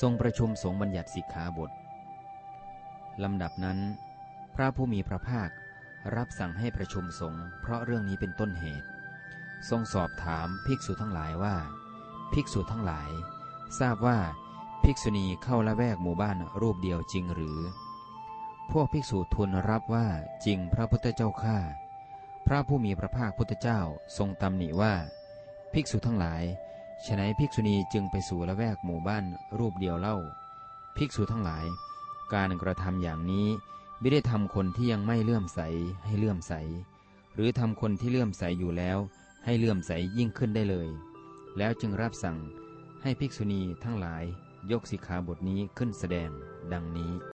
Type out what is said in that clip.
ทรงประชุมสงฆ์บัญญัติสิกขาบทลำดับนั้น พระผู้มีพระภาครับสั่งให้ประชุมสงฆ์เพราะเรื่องนี้เป็นต้นเหตุ ทรงสอบถามภิกษุทั้งหลายว่า ภิกษุทั้งหลาย ทราบว่าภิกษุณีเข้าละแวกหมู่บ้านรูปเดียวจริงหรือ พวกภิกษุทูลรับว่าจริงพระพุทธเจ้าข้าพระผู้มีพระภาคพุทธเจ้าทรงตำหนิว่า ภิกษุทั้งหลาย ฉนัยภิกษุณีจึงไปสู่ละแวกหมู่บ้านรูปเดียวเล่า ภิกษุทั้งหลาย การกระทำอย่างนี้ไม่ได้ทำคนที่ยังไม่เลื่อมใสให้เลื่อมใส หรือทำคนที่เลื่อมใสอยู่แล้ว ให้เลื่อมใสยิ่งขึ้นได้เลย แล้วจึงรับสั่งให้ภิกษุณีทั้งหลายยกสิกขาบทนี้ขึ้นแสดง ดังนี้